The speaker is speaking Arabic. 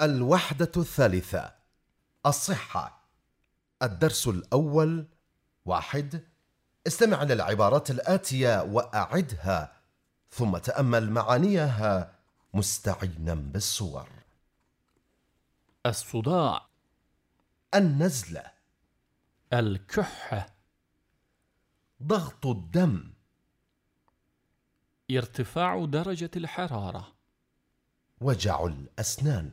الوحدة الثالثة الصحة. الدرس الأول واحد. استمع للعبارات الآتية وأعدها ثم تأمل معانيها مستعينا بالصور. الصداع. النزلة. الكحة. ضغط الدم. ارتفاع درجة الحرارة. وجع الأسنان.